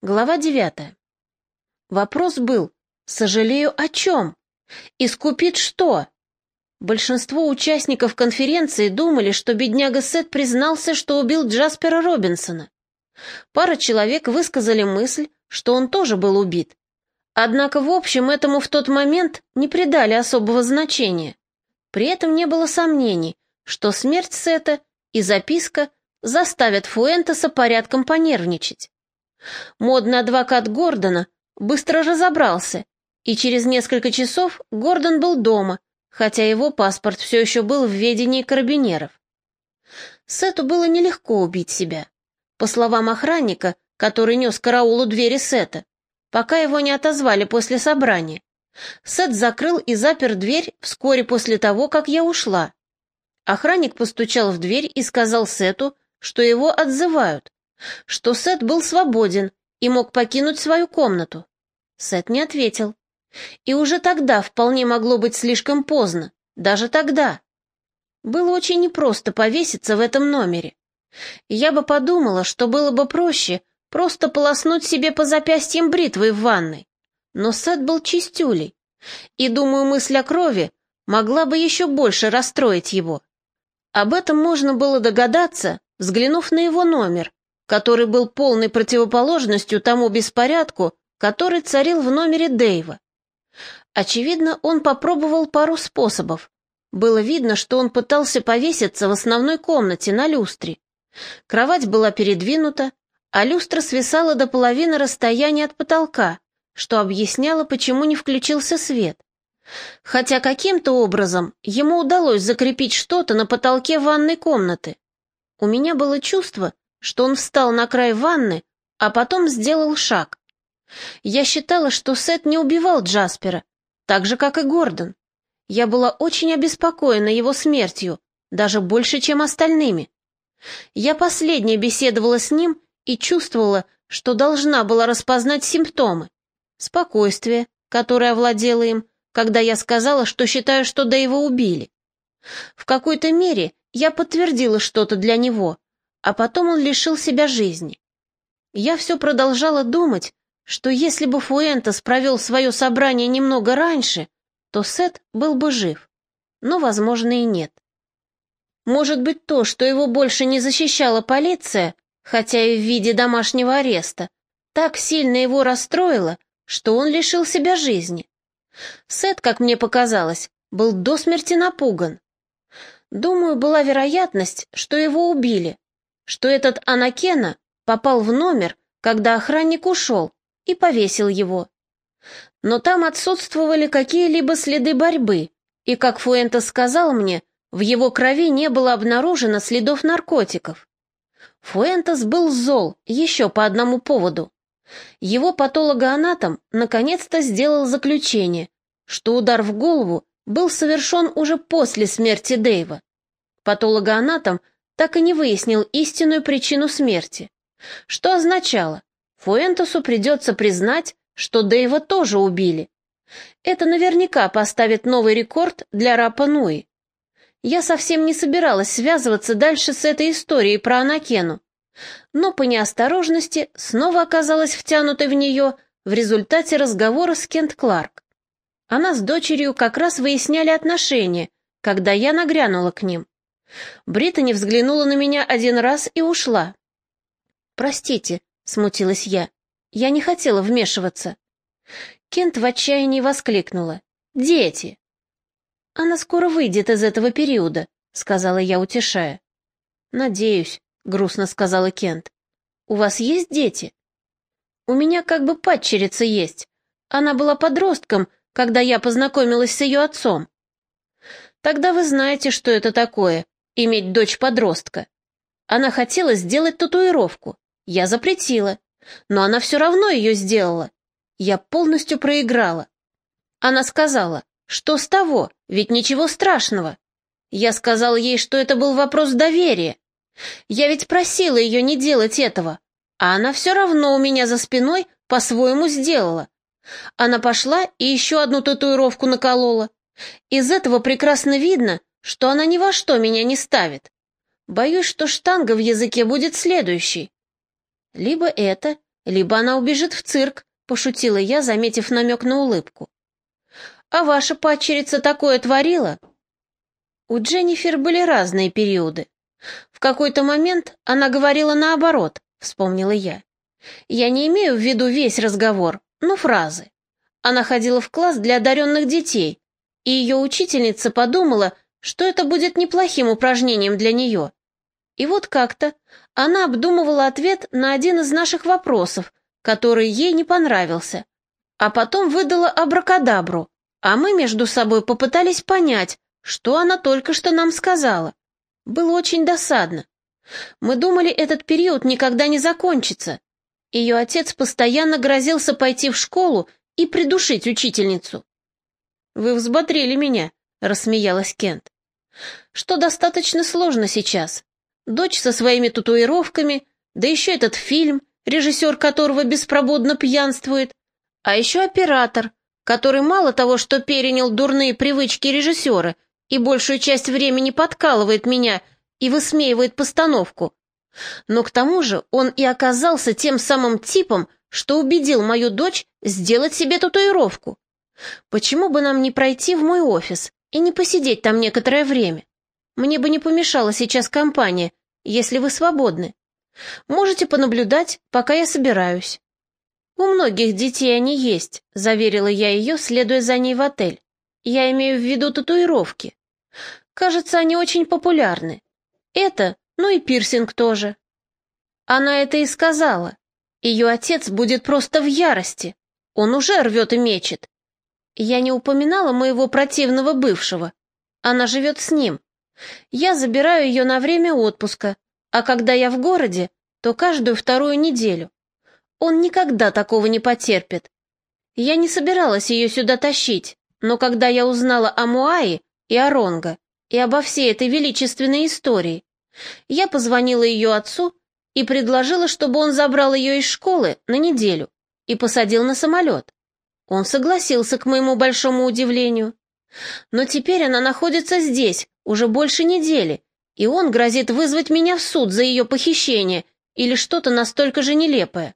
Глава девятая. Вопрос был, сожалею о чем? Искупит что? Большинство участников конференции думали, что бедняга Сет признался, что убил Джаспера Робинсона. Пара человек высказали мысль, что он тоже был убит. Однако в общем этому в тот момент не придали особого значения. При этом не было сомнений, что смерть Сета и записка заставят Фуэнтеса порядком понервничать. Модный адвокат Гордона быстро разобрался, и через несколько часов Гордон был дома, хотя его паспорт все еще был в ведении карабинеров. Сету было нелегко убить себя. По словам охранника, который нес караул у двери Сета, пока его не отозвали после собрания, Сет закрыл и запер дверь вскоре после того, как я ушла. Охранник постучал в дверь и сказал Сету, что его отзывают, что Сет был свободен и мог покинуть свою комнату. Сет не ответил. И уже тогда вполне могло быть слишком поздно, даже тогда. Было очень непросто повеситься в этом номере. Я бы подумала, что было бы проще просто полоснуть себе по запястьям бритвой в ванной. Но Сет был чистюлей, и, думаю, мысль о крови могла бы еще больше расстроить его. Об этом можно было догадаться, взглянув на его номер, который был полной противоположностью тому беспорядку, который царил в номере Дэйва. Очевидно, он попробовал пару способов. Было видно, что он пытался повеситься в основной комнате на люстре. Кровать была передвинута, а люстра свисала до половины расстояния от потолка, что объясняло, почему не включился свет. Хотя каким-то образом ему удалось закрепить что-то на потолке ванной комнаты. У меня было чувство, что он встал на край ванны, а потом сделал шаг. Я считала, что Сет не убивал Джаспера, так же, как и Гордон. Я была очень обеспокоена его смертью, даже больше, чем остальными. Я последняя беседовала с ним и чувствовала, что должна была распознать симптомы. Спокойствие, которое овладело им, когда я сказала, что считаю, что Дэйва убили. В какой-то мере я подтвердила что-то для него, а потом он лишил себя жизни. Я все продолжала думать, что если бы Фуэнтес провел свое собрание немного раньше, то Сет был бы жив. Но, возможно, и нет. Может быть, то, что его больше не защищала полиция, хотя и в виде домашнего ареста, так сильно его расстроило, что он лишил себя жизни. Сет, как мне показалось, был до смерти напуган. Думаю, была вероятность, что его убили, что этот Анакена попал в номер, когда охранник ушел, и повесил его. Но там отсутствовали какие-либо следы борьбы, и, как Фуэнтес сказал мне, в его крови не было обнаружено следов наркотиков. Фуэнтес был зол еще по одному поводу. Его патологоанатом наконец-то сделал заключение, что удар в голову был совершен уже после смерти Дэйва. Патологоанатом так и не выяснил истинную причину смерти, что означало, Фуэнтесу придется признать, что Дэйва тоже убили. Это наверняка поставит новый рекорд для Рапа Нуи. Я совсем не собиралась связываться дальше с этой историей про Анакену, но по неосторожности снова оказалась втянутой в нее в результате разговора с Кент Кларк. Она с дочерью как раз выясняли отношения, когда я нагрянула к ним. Британи взглянула на меня один раз и ушла. «Простите», — смутилась я, — «я не хотела вмешиваться». Кент в отчаянии воскликнула. «Дети!» «Она скоро выйдет из этого периода», — сказала я, утешая. «Надеюсь», — грустно сказала Кент. «У вас есть дети?» «У меня как бы падчерица есть. Она была подростком, когда я познакомилась с ее отцом». «Тогда вы знаете, что это такое, иметь дочь-подростка. Она хотела сделать татуировку. Я запретила. Но она все равно ее сделала. Я полностью проиграла. Она сказала, что с того, ведь ничего страшного. Я сказал ей, что это был вопрос доверия. Я ведь просила ее не делать этого, а она все равно у меня за спиной по-своему сделала. Она пошла и еще одну татуировку наколола. Из этого прекрасно видно, что она ни во что меня не ставит. Боюсь, что штанга в языке будет следующей. Либо это, либо она убежит в цирк, пошутила я, заметив намек на улыбку. А ваша падчерица такое творила? У Дженнифер были разные периоды. В какой-то момент она говорила наоборот, вспомнила я. Я не имею в виду весь разговор, но фразы. Она ходила в класс для одаренных детей, и ее учительница подумала, что это будет неплохим упражнением для нее. И вот как-то она обдумывала ответ на один из наших вопросов, который ей не понравился, а потом выдала абракадабру, а мы между собой попытались понять, что она только что нам сказала. Было очень досадно. Мы думали, этот период никогда не закончится. Ее отец постоянно грозился пойти в школу и придушить учительницу. «Вы взбодрили меня», — рассмеялась Кент. «Что достаточно сложно сейчас. Дочь со своими татуировками, да еще этот фильм, режиссер которого беспробудно пьянствует, а еще оператор, который мало того, что перенял дурные привычки режиссера и большую часть времени подкалывает меня и высмеивает постановку, но к тому же он и оказался тем самым типом, что убедил мою дочь сделать себе татуировку. Почему бы нам не пройти в мой офис и не посидеть там некоторое время? Мне бы не помешала сейчас компания, если вы свободны. Можете понаблюдать, пока я собираюсь. У многих детей они есть, заверила я ее, следуя за ней в отель. Я имею в виду татуировки. Кажется, они очень популярны. Это, ну и пирсинг тоже. Она это и сказала. Ее отец будет просто в ярости. Он уже рвет и мечет. Я не упоминала моего противного бывшего. Она живет с ним. Я забираю ее на время отпуска, а когда я в городе, то каждую вторую неделю. Он никогда такого не потерпит. Я не собиралась ее сюда тащить, но когда я узнала о Муае и о Ронго, и обо всей этой величественной истории, я позвонила ее отцу и предложила, чтобы он забрал ее из школы на неделю и посадил на самолет. Он согласился, к моему большому удивлению. Но теперь она находится здесь уже больше недели, и он грозит вызвать меня в суд за ее похищение или что-то настолько же нелепое.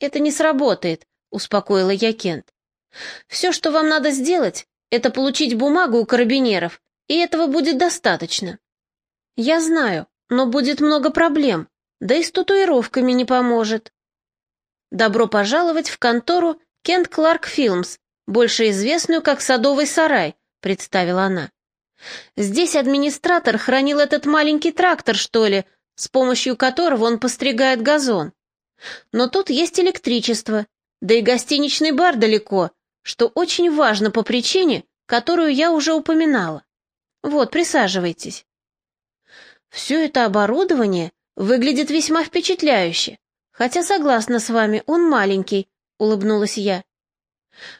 «Это не сработает», — успокоила я Кент. «Все, что вам надо сделать, это получить бумагу у карабинеров, и этого будет достаточно». «Я знаю, но будет много проблем, да и с татуировками не поможет. Добро пожаловать в контору Кент Кларк Филмс, больше известную как Садовый сарай, представила она. Здесь администратор хранил этот маленький трактор, что ли, с помощью которого он постригает газон. Но тут есть электричество, да и гостиничный бар далеко, что очень важно по причине, которую я уже упоминала. Вот, присаживайтесь. Все это оборудование Выглядит весьма впечатляюще. Хотя согласна с вами, он маленький, улыбнулась я.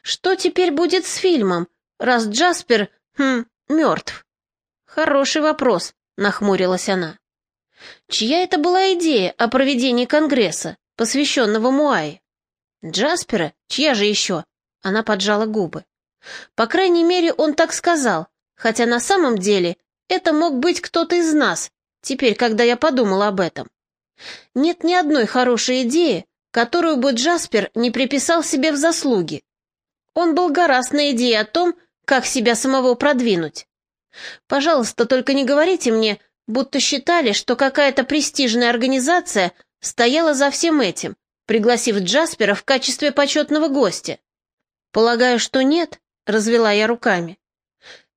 Что теперь будет с фильмом, раз Джаспер, хм, мертв? Хороший вопрос, нахмурилась она. Чья это была идея о проведении конгресса, посвященного Муае? Джаспера? Чья же еще? Она поджала губы. По крайней мере, он так сказал, хотя на самом деле это мог быть кто-то из нас, теперь, когда я подумала об этом. Нет ни одной хорошей идеи, которую бы Джаспер не приписал себе в заслуги. Он был гораст на идее о том, как себя самого продвинуть. Пожалуйста, только не говорите мне, будто считали, что какая-то престижная организация стояла за всем этим, пригласив Джаспера в качестве почетного гостя. Полагаю, что нет, развела я руками.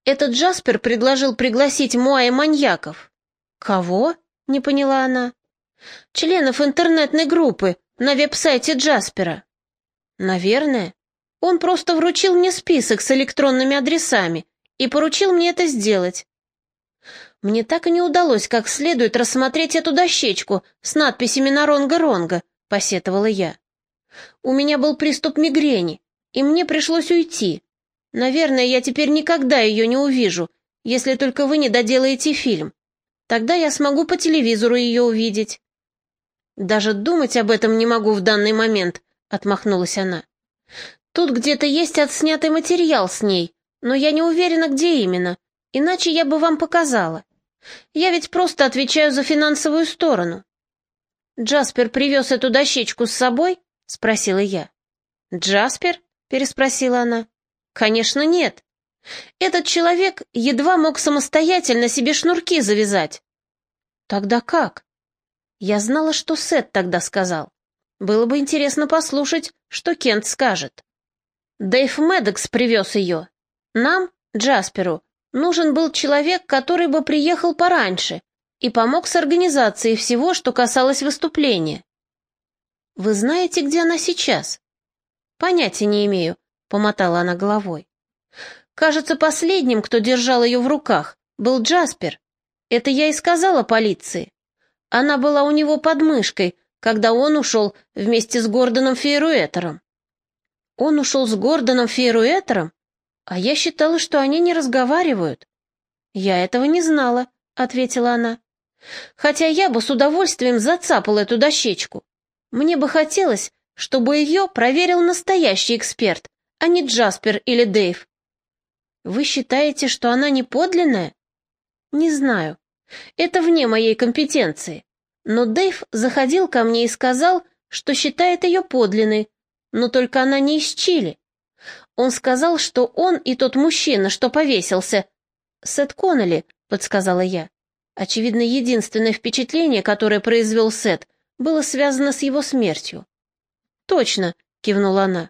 Этот Джаспер предложил пригласить Муая маньяков. «Кого?» — не поняла она. «Членов интернетной группы на веб-сайте Джаспера». «Наверное. Он просто вручил мне список с электронными адресами и поручил мне это сделать». Мне так и не удалось как следует рассмотреть эту дощечку с надписями на «Ронга-Ронга», — посетовала я. У меня был приступ мигрени, и мне пришлось уйти. Наверное, я теперь никогда ее не увижу, если только вы не доделаете фильм. Тогда я смогу по телевизору ее увидеть». «Даже думать об этом не могу в данный момент», — отмахнулась она. «Тут где-то есть отснятый материал с ней, но я не уверена, где именно, иначе я бы вам показала. Я ведь просто отвечаю за финансовую сторону». Джаспер привез эту дощечку с собой?» — спросила я. «Джаспер?» — переспросила она. «Конечно, нет. Этот человек едва мог самостоятельно себе шнурки завязать». «Тогда как?» Я знала, что Сет тогда сказал. Было бы интересно послушать, что Кент скажет. Дэйв Медекс привез ее. Нам, Джасперу, нужен был человек, который бы приехал пораньше и помог с организацией всего, что касалось выступления. Вы знаете, где она сейчас? Понятия не имею, помотала она головой. Кажется, последним, кто держал ее в руках, был Джаспер. Это я и сказала полиции. Она была у него под мышкой, когда он ушел вместе с Гордоном Фейруэтером. Он ушел с Гордоном Фейруэтером? А я считала, что они не разговаривают. Я этого не знала, ответила она. Хотя я бы с удовольствием зацапала эту дощечку. Мне бы хотелось, чтобы ее проверил настоящий эксперт, а не Джаспер или Дэйв. Вы считаете, что она не подлинная? Не знаю. Это вне моей компетенции. Но Дэйв заходил ко мне и сказал, что считает ее подлинной, но только она не из Чили. Он сказал, что он и тот мужчина, что повесился. Сет Коннелли, подсказала я. Очевидно, единственное впечатление, которое произвел Сет, было связано с его смертью. «Точно», — кивнула она.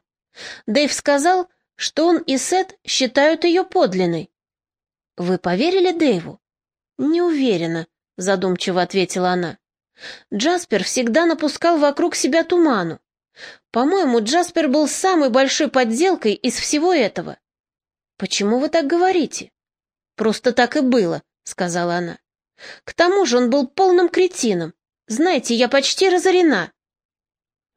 Дэйв сказал, что он и Сет считают ее подлинной. «Вы поверили Дэйву?» «Не уверена», — задумчиво ответила она. Джаспер всегда напускал вокруг себя туману. По-моему, Джаспер был самой большой подделкой из всего этого. Почему вы так говорите? Просто так и было, сказала она. К тому же он был полным кретином. Знаете, я почти разорена.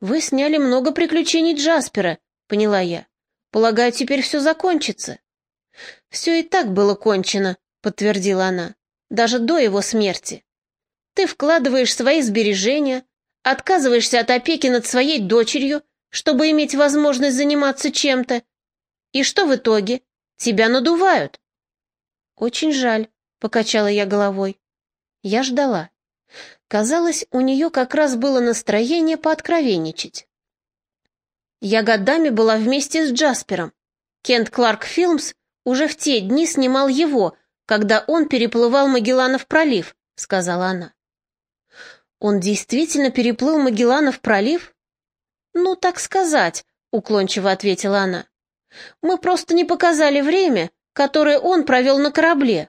Вы сняли много приключений Джаспера, поняла я. Полагаю, теперь все закончится. Все и так было кончено, подтвердила она, даже до его смерти. Ты вкладываешь свои сбережения, отказываешься от опеки над своей дочерью, чтобы иметь возможность заниматься чем-то. И что в итоге? Тебя надувают. Очень жаль, покачала я головой. Я ждала. Казалось, у нее как раз было настроение пооткровенничать. Я годами была вместе с Джаспером. Кент Кларк Филмс уже в те дни снимал его, когда он переплывал Магелланов пролив, сказала она. Он действительно переплыл Магелланов пролив? Ну, так сказать, уклончиво ответила она. Мы просто не показали время, которое он провел на корабле.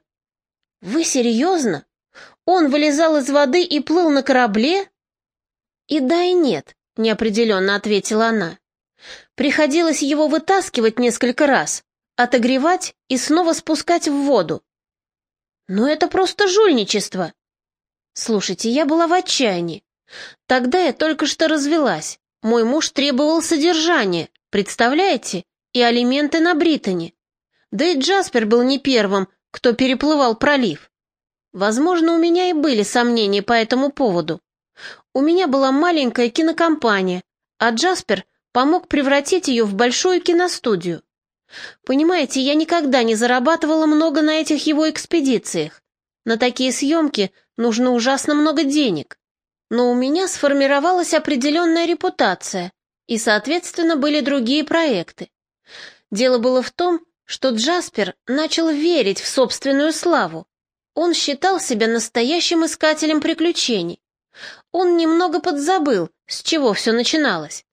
Вы серьезно? Он вылезал из воды и плыл на корабле? И да, и нет, неопределенно ответила она. Приходилось его вытаскивать несколько раз, отогревать и снова спускать в воду. Но это просто жульничество. Слушайте, я была в отчаянии. Тогда я только что развелась. Мой муж требовал содержания, представляете? И алименты на Британи. Да и Джаспер был не первым, кто переплывал пролив. Возможно, у меня и были сомнения по этому поводу. У меня была маленькая кинокомпания, а Джаспер помог превратить ее в большую киностудию. Понимаете, я никогда не зарабатывала много на этих его экспедициях. На такие съемки нужно ужасно много денег. Но у меня сформировалась определенная репутация, и, соответственно, были другие проекты. Дело было в том, что Джаспер начал верить в собственную славу. Он считал себя настоящим искателем приключений. Он немного подзабыл, с чего все начиналось.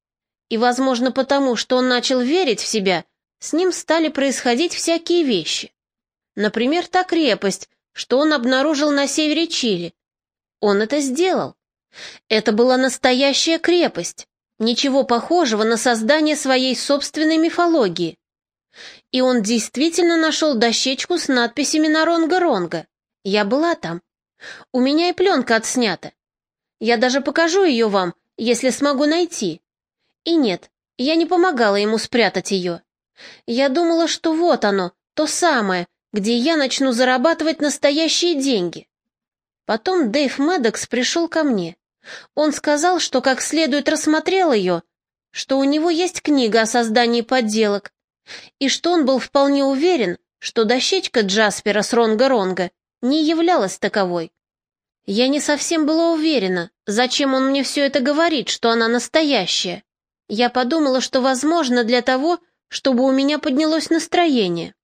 И, возможно, потому, что он начал верить в себя, с ним стали происходить всякие вещи. Например, та крепость, что он обнаружил на севере Чили. Он это сделал. Это была настоящая крепость, ничего похожего на создание своей собственной мифологии. И он действительно нашел дощечку с надписями на Ронга-Ронга. Я была там. У меня и пленка отснята. Я даже покажу ее вам, если смогу найти. И нет, я не помогала ему спрятать ее. Я думала, что вот оно, то самое, где я начну зарабатывать настоящие деньги. Потом Дэйв Мэддокс пришел ко мне. Он сказал, что как следует рассмотрел ее, что у него есть книга о создании подделок, и что он был вполне уверен, что дощечка Джаспера с Ронга-Ронга не являлась таковой. Я не совсем была уверена, зачем он мне все это говорит, что она настоящая. Я подумала, что, возможно, для того, чтобы у меня поднялось настроение.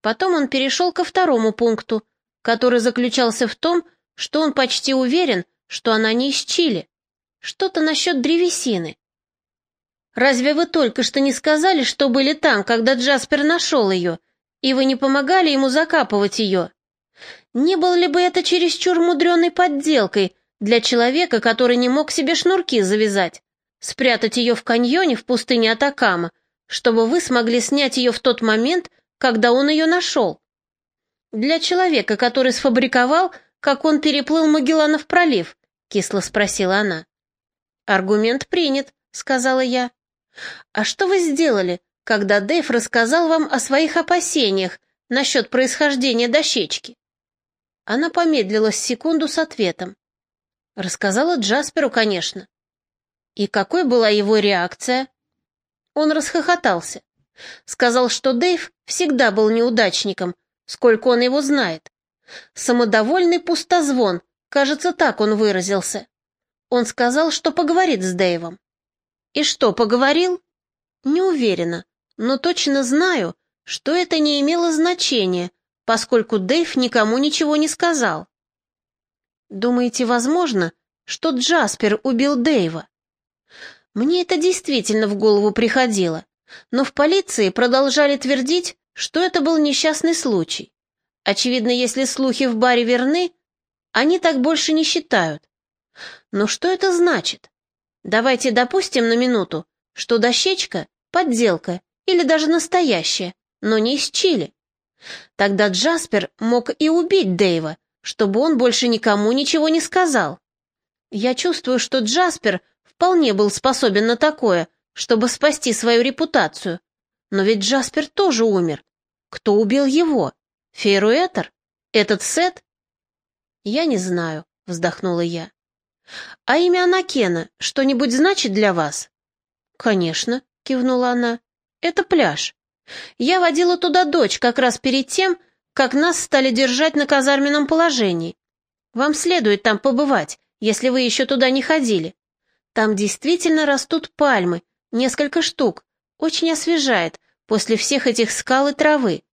Потом он перешел ко второму пункту, который заключался в том, что он почти уверен, что она не из Чили. Что-то насчет древесины. Разве вы только что не сказали, что были там, когда Джаспер нашел ее, и вы не помогали ему закапывать ее? Не было ли бы это чересчур мудреной подделкой для человека, который не мог себе шнурки завязать, спрятать ее в каньоне в пустыне Атакама, чтобы вы смогли снять ее в тот момент, когда он ее нашел? Для человека, который сфабриковал, как он переплыл Магелланов пролив, кисло спросила она. Аргумент принят, сказала я. «А что вы сделали, когда Дэйв рассказал вам о своих опасениях насчет происхождения дощечки?» Она помедлила секунду с ответом. Рассказала Джасперу, конечно. И какой была его реакция? Он расхохотался. Сказал, что Дэйв всегда был неудачником, сколько он его знает. Самодовольный пустозвон, кажется, так он выразился. Он сказал, что поговорит с Дэйвом. И что, поговорил? Не уверена, но точно знаю, что это не имело значения, поскольку Дэйв никому ничего не сказал. Думаете, возможно, что Джаспер убил Дэйва? Мне это действительно в голову приходило, но в полиции продолжали твердить, что это был несчастный случай. Очевидно, если слухи в баре верны, они так больше не считают. Но что это значит? Давайте допустим на минуту, что дощечка — подделка или даже настоящая, но не из Чили. Тогда Джаспер мог и убить Дэйва, чтобы он больше никому ничего не сказал. Я чувствую, что Джаспер вполне был способен на такое, чтобы спасти свою репутацию. Но ведь Джаспер тоже умер. Кто убил его? Фейруэтер? Этот Сет? Я не знаю, вздохнула я. «А имя Анакена что-нибудь значит для вас?» «Конечно», — кивнула она. «Это пляж. Я водила туда дочь как раз перед тем, как нас стали держать на казарменном положении. Вам следует там побывать, если вы еще туда не ходили. Там действительно растут пальмы, несколько штук, очень освежает после всех этих скал и травы.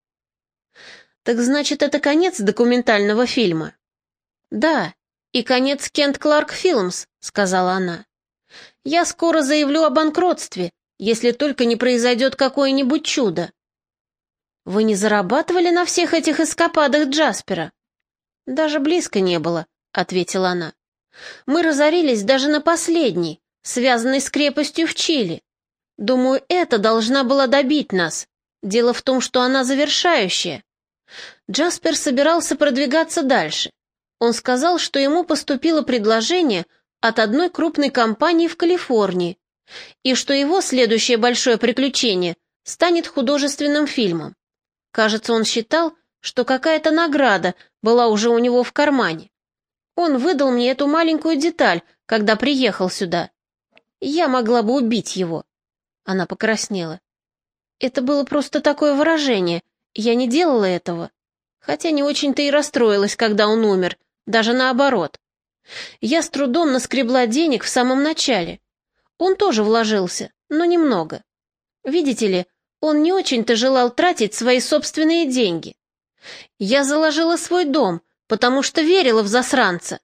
Так значит, это конец документального фильма? Да, «И конец Кент Кларк Филмс», — сказала она. «Я скоро заявлю о банкротстве, если только не произойдет какое-нибудь чудо». «Вы не зарабатывали на всех этих эскападах Джаспера?» «Даже близко не было», — ответила она. «Мы разорились даже на последней, связанной с крепостью в Чили. Думаю, это должна была добить нас. Дело в том, что она завершающая». Джаспер собирался продвигаться дальше. Он сказал, что ему поступило предложение от одной крупной компании в Калифорнии, и что его следующее большое приключение станет художественным фильмом. Кажется, он считал, что какая-то награда была уже у него в кармане. Он выдал мне эту маленькую деталь, когда приехал сюда. Я могла бы убить его. Она покраснела. Это было просто такое выражение. Я не делала этого. Хотя не очень-то и расстроилась, когда он умер, даже наоборот. Я с трудом наскребла денег в самом начале. Он тоже вложился, но немного. Видите ли, он не очень-то желал тратить свои собственные деньги. Я заложила свой дом, потому что верила в засранца.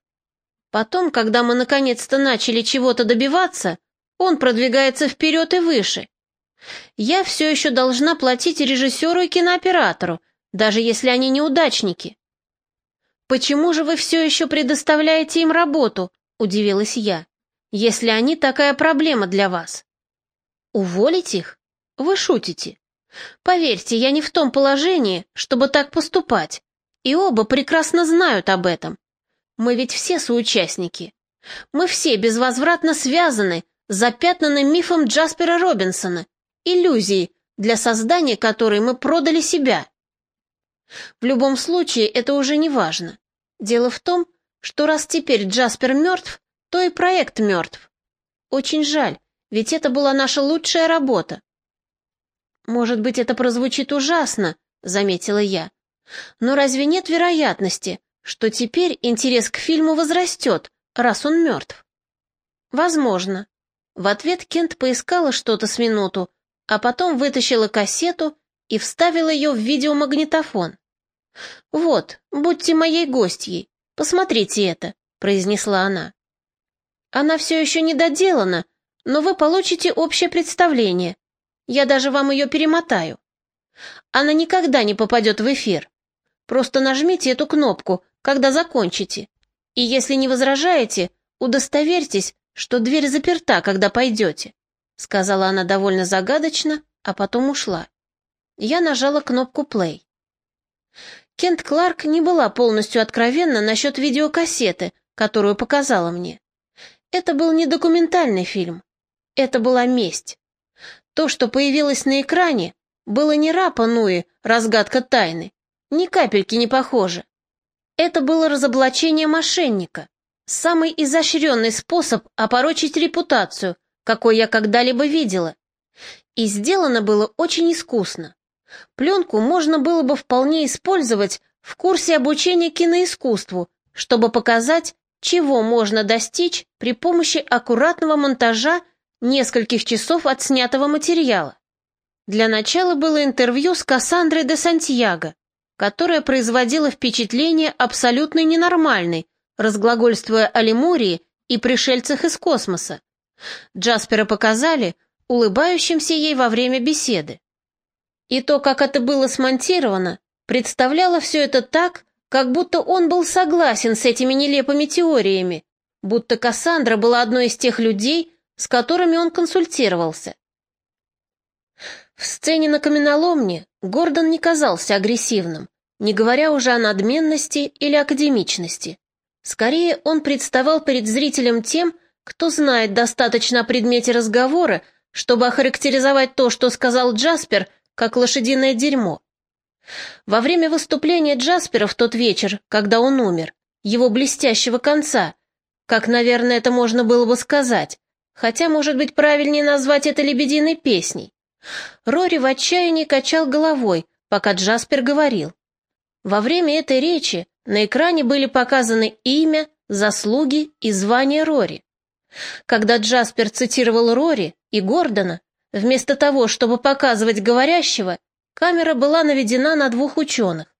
Потом, когда мы наконец-то начали чего-то добиваться, он продвигается вперед и выше. Я все еще должна платить режиссеру и кинооператору, даже если они неудачники. «Почему же вы все еще предоставляете им работу?» — удивилась я. «Если они такая проблема для вас». «Уволить их? Вы шутите. Поверьте, я не в том положении, чтобы так поступать, и оба прекрасно знают об этом. Мы ведь все соучастники. Мы все безвозвратно связаны, запятнаны мифом Джаспера Робинсона, иллюзией, для создания которой мы продали себя. В любом случае, это уже не важно. Дело в том, что раз теперь Джаспер мертв, то и проект мертв. Очень жаль, ведь это была наша лучшая работа. Может быть, это прозвучит ужасно, заметила я. Но разве нет вероятности, что теперь интерес к фильму возрастет, раз он мертв? Возможно. В ответ Кент поискала что-то с минуту, а потом вытащила кассету и вставила ее в видеомагнитофон. «Вот, будьте моей гостьей, посмотрите это», — произнесла она. «Она все еще не доделана, но вы получите общее представление. Я даже вам ее перемотаю. Она никогда не попадет в эфир. Просто нажмите эту кнопку, когда закончите. И если не возражаете, удостоверьтесь, что дверь заперта, когда пойдете», — сказала она довольно загадочно, а потом ушла. Я нажала кнопку «плей». Кент Кларк не была полностью откровенна насчет видеокассеты, которую показала мне. Это был не документальный фильм. Это была месть. То, что появилось на экране, было не Рапа Нуи, разгадка тайны. Ни капельки не похоже. Это было разоблачение мошенника. Самый изощренный способ опорочить репутацию, какой я когда-либо видела. И сделано было очень искусно. Пленку можно было бы вполне использовать в курсе обучения киноискусству, чтобы показать, чего можно достичь при помощи аккуратного монтажа нескольких часов отснятого материала. Для начала было интервью с Кассандрой де Сантьяго, которая производила впечатление абсолютно ненормальной, разглагольствуя о Лемурии и пришельцах из космоса. Джаспера показали улыбающимся ей во время беседы. И то, как это было смонтировано, представляло все это так, как будто он был согласен с этими нелепыми теориями, будто Кассандра была одной из тех людей, с которыми он консультировался. В сцене на каменоломне Гордон не казался агрессивным, не говоря уже о надменности или академичности. Скорее, он представал перед зрителем тем, кто знает достаточно о предмете разговора, чтобы охарактеризовать то, что сказал Джаспер – как лошадиное дерьмо. Во время выступления Джаспера в тот вечер, когда он умер, его блестящего конца, как, наверное, это можно было бы сказать, хотя, может быть, правильнее назвать это лебединой песней. Рори в отчаянии качал головой, пока Джаспер говорил. Во время этой речи на экране были показаны имя, заслуги и звание Рори. Когда Джаспер цитировал Рори и Гордона, Вместо того, чтобы показывать говорящего, камера была наведена на двух ученых.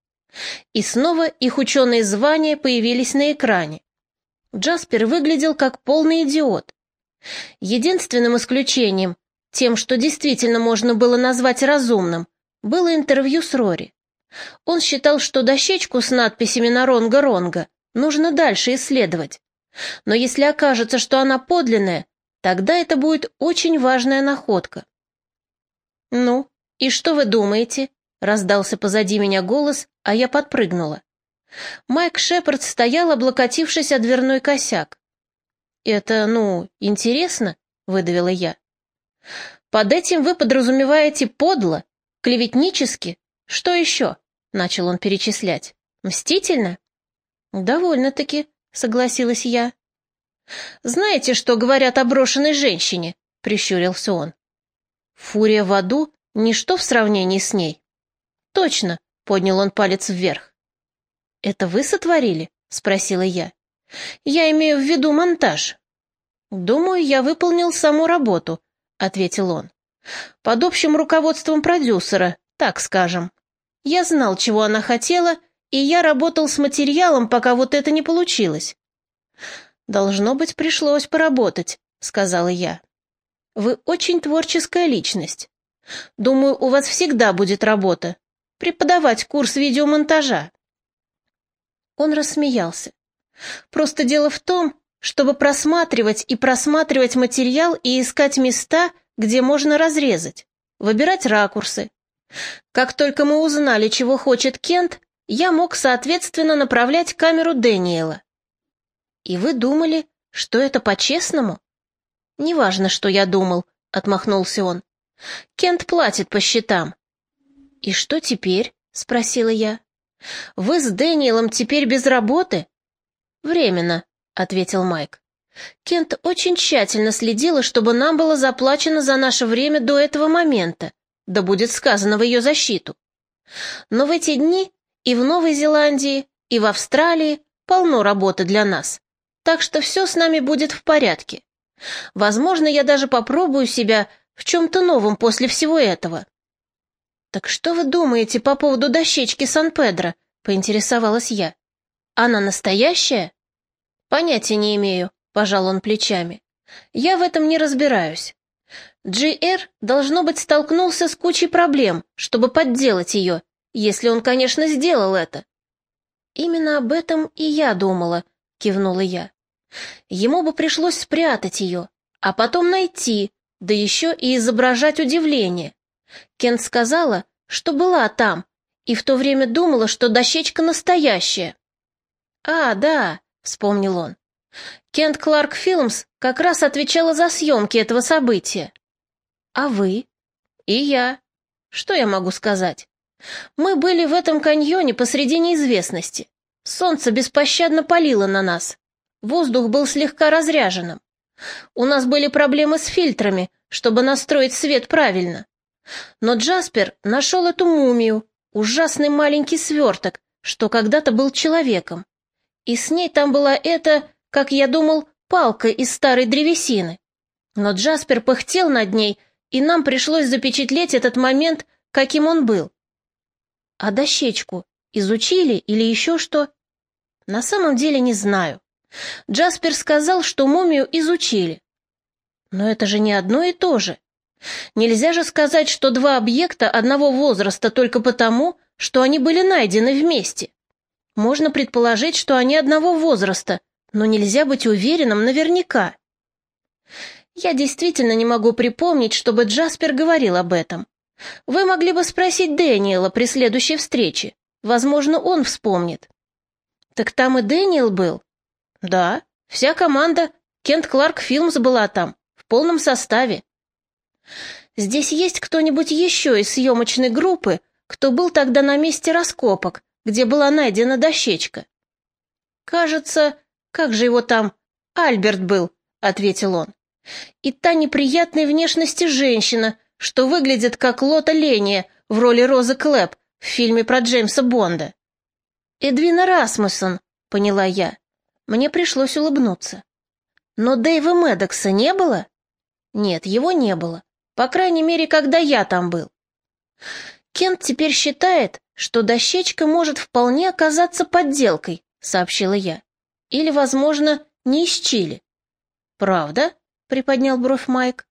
И снова их ученые звания появились на экране. Джаспер выглядел как полный идиот. Единственным исключением, тем, что действительно можно было назвать разумным, было интервью с Рори. Он считал, что дощечку с надписями на Ронга-Ронга нужно дальше исследовать. Но если окажется, что она подлинная, Тогда это будет очень важная находка. «Ну, и что вы думаете?» — раздался позади меня голос, а я подпрыгнула. Майк Шепард стоял, облокотившись о дверной косяк. «Это, ну, интересно?» — выдавила я. «Под этим вы подразумеваете подло, клеветнически? Что еще?» — начал он перечислять. «Мстительно?» «Довольно-таки», — согласилась я. «Знаете, что говорят о брошенной женщине?» — прищурился он. «Фурия в аду — ничто в сравнении с ней». «Точно», — поднял он палец вверх. «Это вы сотворили?» — спросила я. «Я имею в виду монтаж». «Думаю, я выполнил саму работу», — ответил он. «Под общим руководством продюсера, так скажем. Я знал, чего она хотела, и я работал с материалом, пока вот это не получилось. «Должно быть, пришлось поработать», — сказала я. «Вы очень творческая личность. Думаю, у вас всегда будет работа. Преподавать курс видеомонтажа». Он рассмеялся. «Просто дело в том, чтобы просматривать и просматривать материал и искать места, где можно разрезать, выбирать ракурсы. Как только мы узнали, чего хочет Кент, я мог, соответственно, направлять камеру Дэниела. «И вы думали, что это по-честному?» «Неважно, что я думал», — отмахнулся он. «Кент платит по счетам». «И что теперь?» — спросила я. «Вы с Дэниелом теперь без работы?» «Временно», — ответил Майк. «Кент очень тщательно следила, чтобы нам было заплачено за наше время до этого момента, да будет сказано в ее защиту. Но в эти дни и в Новой Зеландии, и в Австралии полно работы для нас. Так что все с нами будет в порядке. Возможно, я даже попробую себя в чем-то новом после всего этого. «Так что вы думаете по поводу дощечки Сан-Педро?» — поинтересовалась я. «Она настоящая?» «Понятия не имею», — пожал он плечами. «Я в этом не разбираюсь. GR, должно быть, столкнулся с кучей проблем, чтобы подделать ее, если он, конечно, сделал это». «Именно об этом и я думала», — кивнула я. «Ему бы пришлось спрятать ее, а потом найти, да еще и изображать удивление. Кент сказала, что была там, и в то время думала, что дощечка настоящая. «А, да», — вспомнил он. Кент Кларк Филмс как раз отвечала за съемки этого события. «А вы?» «И я. Что я могу сказать? Мы были в этом каньоне посреди неизвестности. Солнце беспощадно палило на нас. Воздух был слегка разряженным. У нас были проблемы с фильтрами, чтобы настроить свет правильно. Но Джаспер нашел эту мумию, ужасный маленький сверток, что когда-то был человеком. И с ней там была эта, как я думал, палка из старой древесины. Но Джаспер пыхтел над ней, и нам пришлось запечатлеть этот момент, каким он был. А дощечку изучили или еще что? На самом деле не знаю. Джаспер сказал, что мумию изучили. Но это же не одно и то же. Нельзя же сказать, что два объекта одного возраста только потому, что они были найдены вместе. Можно предположить, что они одного возраста, но нельзя быть уверенным наверняка. Я действительно не могу припомнить, чтобы Джаспер говорил об этом. Вы могли бы спросить Дэниела при следующей встрече. Возможно, он вспомнит. Так там и Дэниел был? Да, вся команда Кент Кларк Филмс была там, в полном составе. Здесь есть кто-нибудь еще из съемочной группы, кто был тогда на месте раскопок, где была найдена дощечка? Кажется, как же его там? Альберт был, ответил он. И та неприятной внешности женщина, что выглядит как Лота Ления в роли Розы Клэп в фильме про Джеймса Бонда. Эдвина Расмуссон, поняла я. Мне пришлось улыбнуться. Но Дэйва Медокса не было? Нет, его не было. По крайней мере, когда я там был. Кент теперь считает, что дощечка может вполне оказаться подделкой, сообщила я. Или, возможно, не из Чили. Правда? приподнял бровь Майк.